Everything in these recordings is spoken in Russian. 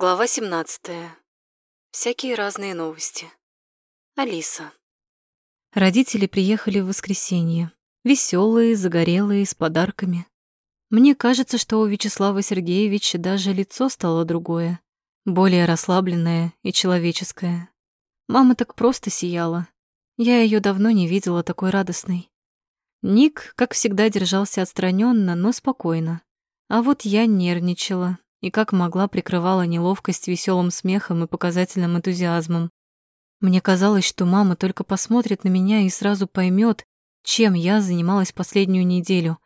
Глава 17. Всякие разные новости. Алиса. Родители приехали в воскресенье. Веселые, загорелые, с подарками. Мне кажется, что у Вячеслава Сергеевича даже лицо стало другое, более расслабленное и человеческое. Мама так просто сияла. Я ее давно не видела такой радостной. Ник, как всегда, держался отстраненно, но спокойно. А вот я нервничала и как могла прикрывала неловкость веселым смехом и показательным энтузиазмом. Мне казалось, что мама только посмотрит на меня и сразу поймет, чем я занималась последнюю неделю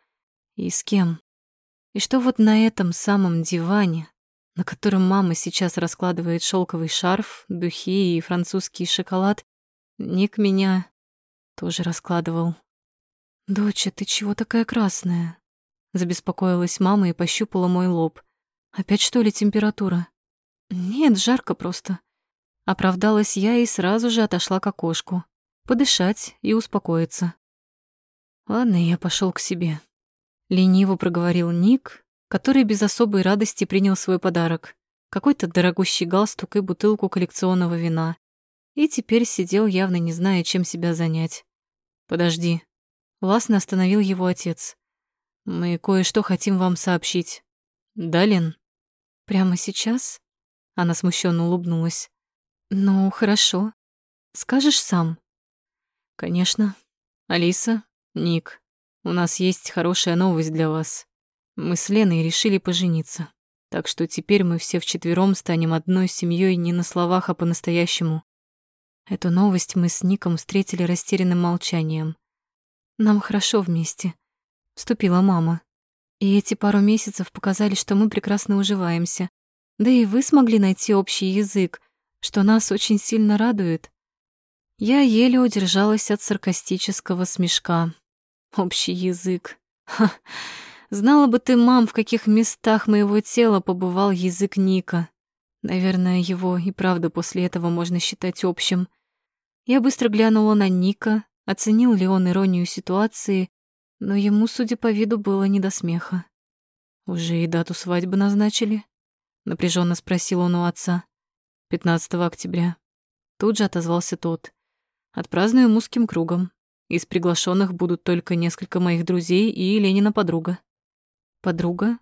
и с кем. И что вот на этом самом диване, на котором мама сейчас раскладывает шелковый шарф, духи и французский шоколад, Ник меня тоже раскладывал. «Доча, ты чего такая красная?» Забеспокоилась мама и пощупала мой лоб. «Опять что ли температура?» «Нет, жарко просто». Оправдалась я и сразу же отошла к окошку. Подышать и успокоиться. «Ладно, я пошел к себе», — лениво проговорил Ник, который без особой радости принял свой подарок. Какой-то дорогущий галстук и бутылку коллекционного вина. И теперь сидел, явно не зная, чем себя занять. «Подожди». Властно остановил его отец. «Мы кое-что хотим вам сообщить. Да, Лен?» «Прямо сейчас?» Она смущенно улыбнулась. «Ну, хорошо. Скажешь сам?» «Конечно. Алиса, Ник, у нас есть хорошая новость для вас. Мы с Леной решили пожениться. Так что теперь мы все вчетвером станем одной семьей не на словах, а по-настоящему. Эту новость мы с Ником встретили растерянным молчанием. Нам хорошо вместе вступила мама. И эти пару месяцев показали, что мы прекрасно уживаемся. Да и вы смогли найти общий язык, что нас очень сильно радует. Я еле удержалась от саркастического смешка. Общий язык. Ха. Знала бы ты, мам, в каких местах моего тела побывал язык Ника. Наверное, его и правда после этого можно считать общим. Я быстро глянула на Ника, оценил ли он иронию ситуации но ему, судя по виду, было не до смеха. «Уже и дату свадьбы назначили?» — напряженно спросил он у отца. «15 октября». Тут же отозвался тот. «Отпразднуем узким кругом. Из приглашенных будут только несколько моих друзей и Ленина подруга». «Подруга?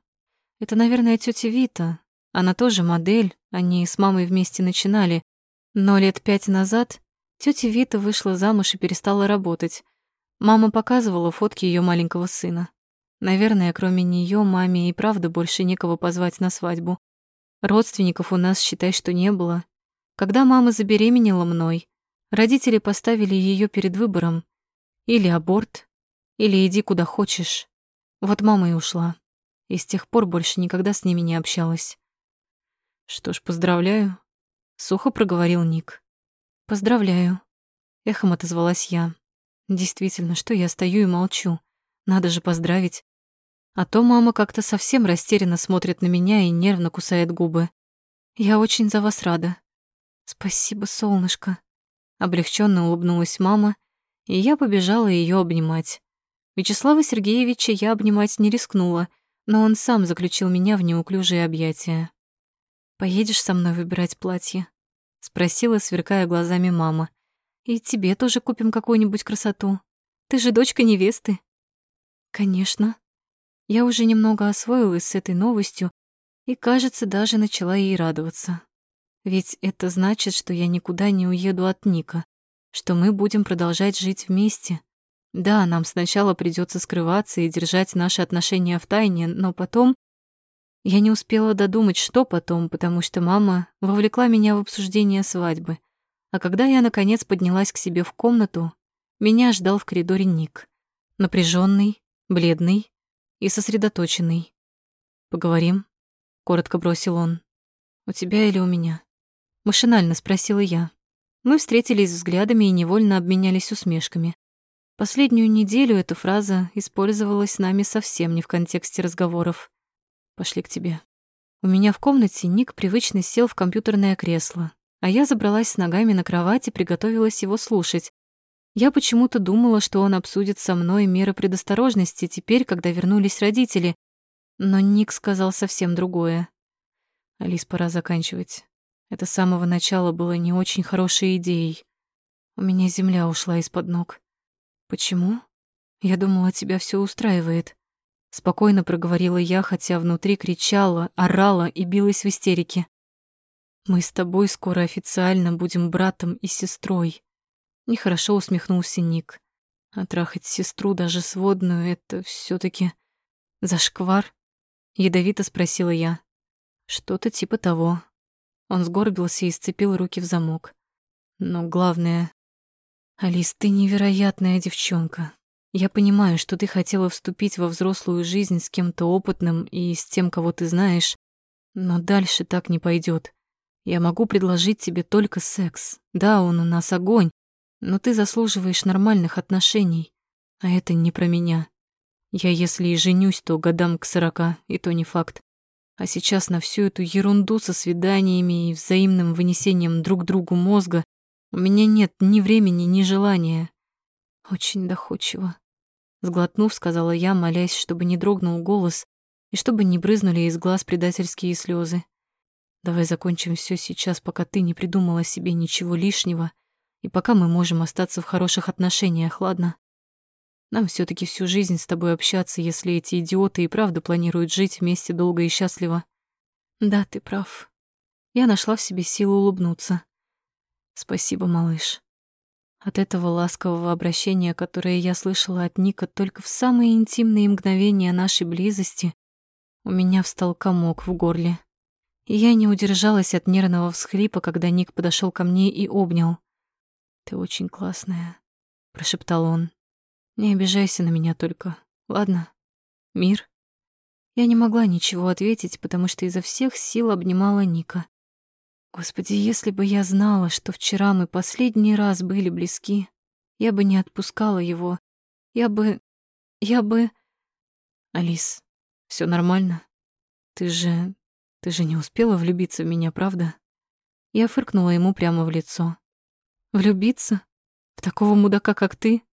Это, наверное, тетя Вита. Она тоже модель, они с мамой вместе начинали. Но лет пять назад тетя Вита вышла замуж и перестала работать, Мама показывала фотки ее маленького сына. Наверное, кроме нее маме и правда больше некого позвать на свадьбу. Родственников у нас, считай, что не было. Когда мама забеременела мной, родители поставили ее перед выбором. Или аборт, или иди куда хочешь. Вот мама и ушла. И с тех пор больше никогда с ними не общалась. Что ж, поздравляю. Сухо проговорил Ник. Поздравляю. Эхом отозвалась я. Действительно, что я стою и молчу? Надо же поздравить. А то мама как-то совсем растерянно смотрит на меня и нервно кусает губы. Я очень за вас рада. Спасибо, солнышко. Облегченно улыбнулась мама, и я побежала ее обнимать. Вячеслава Сергеевича я обнимать не рискнула, но он сам заключил меня в неуклюжие объятия. «Поедешь со мной выбирать платье?» — спросила, сверкая глазами мама. И тебе тоже купим какую-нибудь красоту. Ты же дочка невесты. Конечно. Я уже немного освоилась с этой новостью и, кажется, даже начала ей радоваться. Ведь это значит, что я никуда не уеду от Ника, что мы будем продолжать жить вместе. Да, нам сначала придется скрываться и держать наши отношения в тайне, но потом... Я не успела додумать, что потом, потому что мама вовлекла меня в обсуждение свадьбы — а когда я, наконец, поднялась к себе в комнату, меня ждал в коридоре Ник. Напряженный, бледный и сосредоточенный. «Поговорим?» — коротко бросил он. «У тебя или у меня?» Машинально спросила я. Мы встретились взглядами и невольно обменялись усмешками. Последнюю неделю эта фраза использовалась нами совсем не в контексте разговоров. «Пошли к тебе». У меня в комнате Ник привычно сел в компьютерное кресло, а я забралась с ногами на кровать и приготовилась его слушать. Я почему-то думала, что он обсудит со мной меры предосторожности теперь, когда вернулись родители, но Ник сказал совсем другое. Алис, пора заканчивать. Это с самого начала было не очень хорошей идеей. У меня земля ушла из-под ног. Почему? Я думала, тебя все устраивает. Спокойно проговорила я, хотя внутри кричала, орала и билась в истерике. Мы с тобой скоро официально будем братом и сестрой. Нехорошо усмехнулся Ник. А трахать сестру, даже сводную, это все таки зашквар? Ядовито спросила я. Что-то типа того. Он сгорбился и сцепил руки в замок. Но главное... Алис, ты невероятная девчонка. Я понимаю, что ты хотела вступить во взрослую жизнь с кем-то опытным и с тем, кого ты знаешь, но дальше так не пойдет. Я могу предложить тебе только секс. Да, он у нас огонь, но ты заслуживаешь нормальных отношений. А это не про меня. Я, если и женюсь, то годам к сорока, и то не факт. А сейчас на всю эту ерунду со свиданиями и взаимным вынесением друг другу мозга у меня нет ни времени, ни желания. Очень доходчиво. Сглотнув, сказала я, молясь, чтобы не дрогнул голос и чтобы не брызнули из глаз предательские слезы. Давай закончим все сейчас, пока ты не придумала себе ничего лишнего, и пока мы можем остаться в хороших отношениях, ладно? Нам все таки всю жизнь с тобой общаться, если эти идиоты и правда планируют жить вместе долго и счастливо. Да, ты прав. Я нашла в себе силу улыбнуться. Спасибо, малыш. От этого ласкового обращения, которое я слышала от Ника только в самые интимные мгновения нашей близости, у меня встал комок в горле я не удержалась от нервного всхлипа, когда Ник подошел ко мне и обнял. «Ты очень классная», — прошептал он. «Не обижайся на меня только, ладно? Мир?» Я не могла ничего ответить, потому что изо всех сил обнимала Ника. Господи, если бы я знала, что вчера мы последний раз были близки, я бы не отпускала его. Я бы... я бы... Алис, все нормально? Ты же ты же не успела влюбиться в меня, правда? Я фыркнула ему прямо в лицо. Влюбиться? В такого мудака, как ты?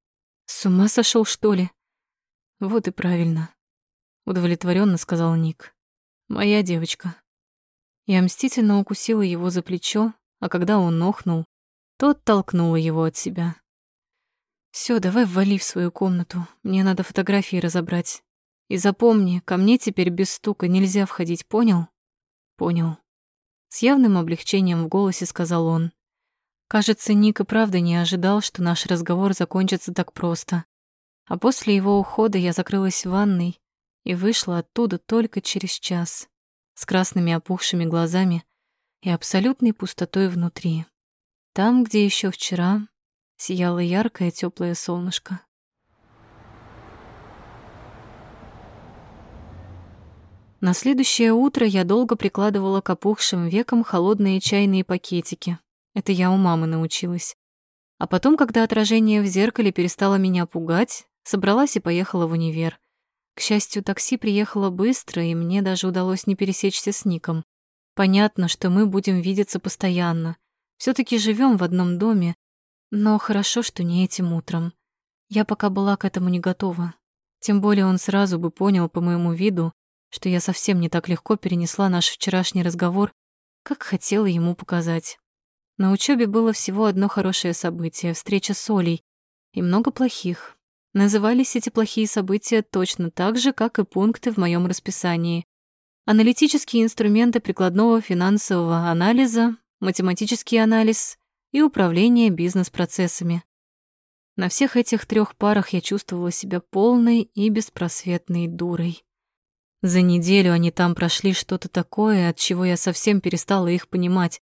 С ума сошел, что ли? Вот и правильно. Удовлетворенно сказал Ник. Моя девочка. Я мстительно укусила его за плечо, а когда он охнул, то оттолкнула его от себя. Все, давай ввали в свою комнату. Мне надо фотографии разобрать. И запомни, ко мне теперь без стука нельзя входить, понял? Понял. С явным облегчением в голосе сказал он. Кажется, Ник и правда не ожидал, что наш разговор закончится так просто. А после его ухода я закрылась в ванной и вышла оттуда только через час, с красными опухшими глазами и абсолютной пустотой внутри. Там, где еще вчера сияло яркое теплое солнышко. На следующее утро я долго прикладывала к опухшим векам холодные чайные пакетики. Это я у мамы научилась. А потом, когда отражение в зеркале перестало меня пугать, собралась и поехала в универ. К счастью, такси приехало быстро, и мне даже удалось не пересечься с Ником. Понятно, что мы будем видеться постоянно. все таки живем в одном доме, но хорошо, что не этим утром. Я пока была к этому не готова. Тем более он сразу бы понял по моему виду, что я совсем не так легко перенесла наш вчерашний разговор, как хотела ему показать. На учебе было всего одно хорошее событие — встреча с Олей, и много плохих. Назывались эти плохие события точно так же, как и пункты в моем расписании. Аналитические инструменты прикладного финансового анализа, математический анализ и управление бизнес-процессами. На всех этих трех парах я чувствовала себя полной и беспросветной дурой. За неделю они там прошли что-то такое, от чего я совсем перестала их понимать,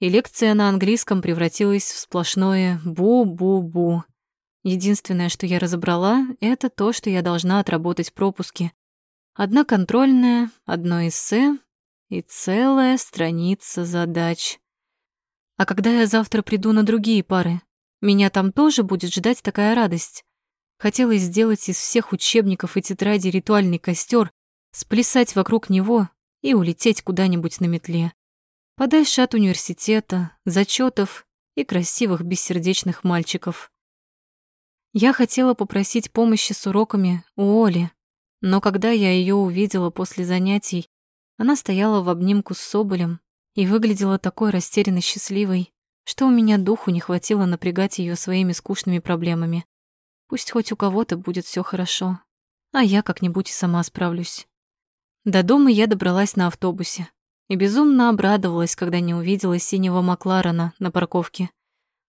и лекция на английском превратилась в сплошное «бу-бу-бу». Единственное, что я разобрала, это то, что я должна отработать пропуски. Одна контрольная, одно эссе и целая страница задач. А когда я завтра приду на другие пары, меня там тоже будет ждать такая радость. Хотелось сделать из всех учебников и тетрадей ритуальный костер, сплясать вокруг него и улететь куда-нибудь на метле. Подальше от университета, зачетов и красивых бессердечных мальчиков. Я хотела попросить помощи с уроками у Оли, но когда я ее увидела после занятий, Она стояла в обнимку с Соболем и выглядела такой растерянно счастливой, что у меня духу не хватило напрягать ее своими скучными проблемами. Пусть хоть у кого-то будет все хорошо, а я как-нибудь и сама справлюсь. До дома я добралась на автобусе и безумно обрадовалась, когда не увидела синего Макларена на парковке.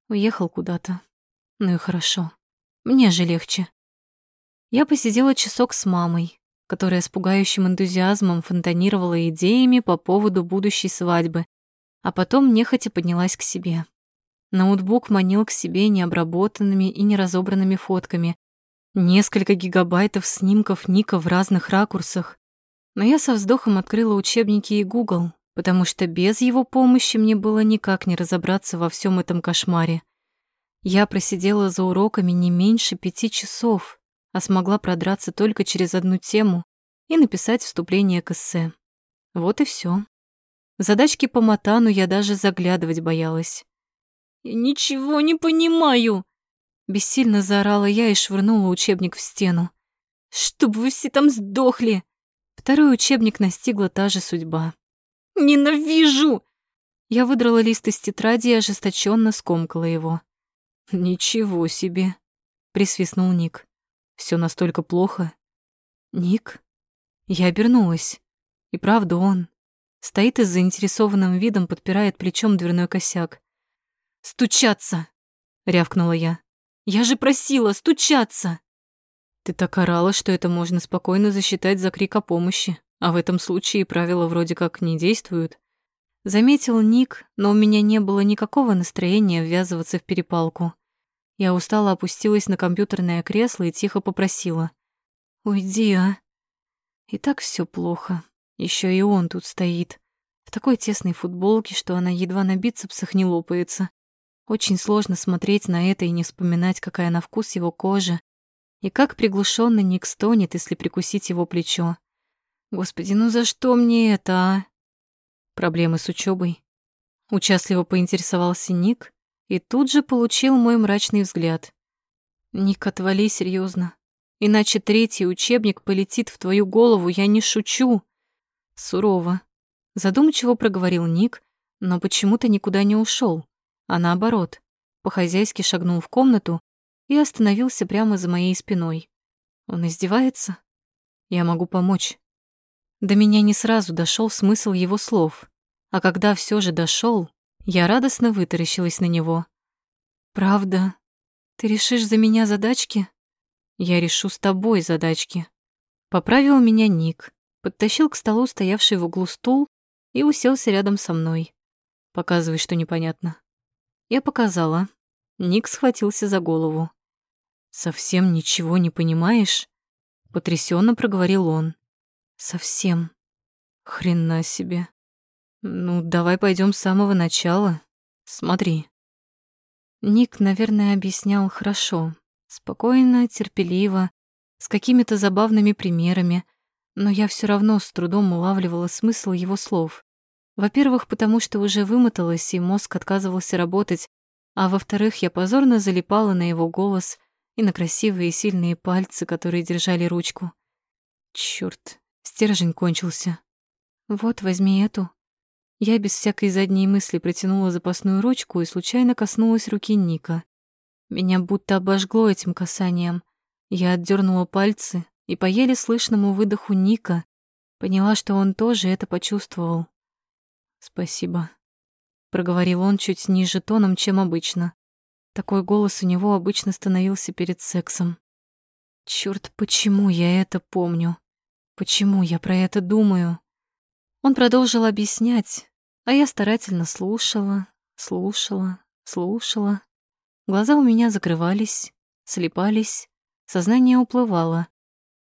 Уехал куда-то. Ну и хорошо. Мне же легче. Я посидела часок с мамой, которая с пугающим энтузиазмом фонтанировала идеями по поводу будущей свадьбы, а потом нехотя поднялась к себе. Ноутбук манил к себе необработанными и неразобранными фотками. Несколько гигабайтов снимков Ника в разных ракурсах. Но я со вздохом открыла учебники и Google, потому что без его помощи мне было никак не разобраться во всем этом кошмаре. Я просидела за уроками не меньше пяти часов, а смогла продраться только через одну тему и написать вступление к эссе. Вот и все. Задачки по матану я даже заглядывать боялась. «Я ничего не понимаю!» Бессильно заорала я и швырнула учебник в стену. «Чтоб вы все там сдохли!» Второй учебник настигла та же судьба. «Ненавижу!» Я выдрала лист из тетради и ожесточенно скомкала его. «Ничего себе!» — присвистнул Ник. Все настолько плохо?» «Ник?» Я обернулась. И правда он. Стоит и с заинтересованным видом подпирает плечом дверной косяк. «Стучаться!» — рявкнула я. «Я же просила стучаться!» Ты так орала, что это можно спокойно засчитать за крик о помощи, а в этом случае правила вроде как не действуют. Заметил Ник, но у меня не было никакого настроения ввязываться в перепалку. Я устало опустилась на компьютерное кресло и тихо попросила. «Уйди, а!» И так все плохо. Еще и он тут стоит. В такой тесной футболке, что она едва на бицепсах не лопается. Очень сложно смотреть на это и не вспоминать, какая на вкус его кожа, и как приглушенно Ник стонет, если прикусить его плечо. Господи, ну за что мне это, а? Проблемы с учебой. Участливо поинтересовался Ник и тут же получил мой мрачный взгляд. Ник, отвали серьезно, иначе третий учебник полетит в твою голову, я не шучу. Сурово. Задумчиво проговорил Ник, но почему-то никуда не ушел, а наоборот, по-хозяйски шагнул в комнату и остановился прямо за моей спиной. Он издевается? Я могу помочь. До меня не сразу дошел смысл его слов, а когда все же дошел, я радостно вытаращилась на него. «Правда? Ты решишь за меня задачки?» «Я решу с тобой задачки». Поправил меня Ник, подтащил к столу стоявший в углу стул и уселся рядом со мной. Показывай, что непонятно. Я показала. Ник схватился за голову. «Совсем ничего не понимаешь?» Потрясенно проговорил он. «Совсем. Хрена себе. Ну, давай пойдем с самого начала. Смотри». Ник, наверное, объяснял хорошо. Спокойно, терпеливо, с какими-то забавными примерами, но я все равно с трудом улавливала смысл его слов. Во-первых, потому что уже вымоталась, и мозг отказывался работать, а во-вторых, я позорно залипала на его голос и на красивые сильные пальцы, которые держали ручку. Чёрт, стержень кончился. Вот, возьми эту. Я без всякой задней мысли протянула запасную ручку и случайно коснулась руки Ника. Меня будто обожгло этим касанием. Я отдернула пальцы и по еле слышному выдоху Ника поняла, что он тоже это почувствовал. «Спасибо», — проговорил он чуть ниже тоном, чем обычно. Такой голос у него обычно становился перед сексом. Чёрт, почему я это помню? Почему я про это думаю? Он продолжил объяснять, а я старательно слушала, слушала, слушала. Глаза у меня закрывались, слепались, сознание уплывало.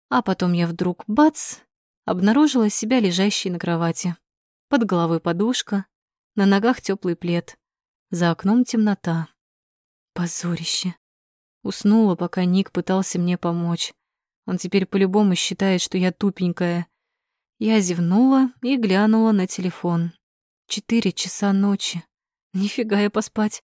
А потом я вдруг, бац, обнаружила себя лежащей на кровати. Под головой подушка, на ногах теплый плед, за окном темнота. Позорище. Уснула, пока Ник пытался мне помочь. Он теперь по-любому считает, что я тупенькая. Я зевнула и глянула на телефон. Четыре часа ночи. Нифига я поспать.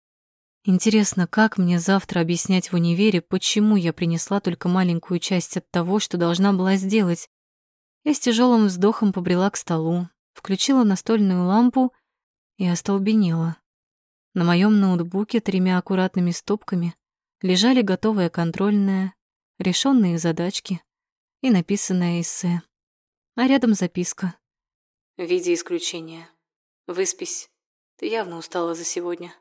Интересно, как мне завтра объяснять в универе, почему я принесла только маленькую часть от того, что должна была сделать? Я с тяжелым вздохом побрела к столу, включила настольную лампу и остолбенела. На моем ноутбуке тремя аккуратными стопками лежали готовая контрольная, решенные задачки и написанное эссе. А рядом записка. В виде исключения. Выспись. Ты явно устала за сегодня.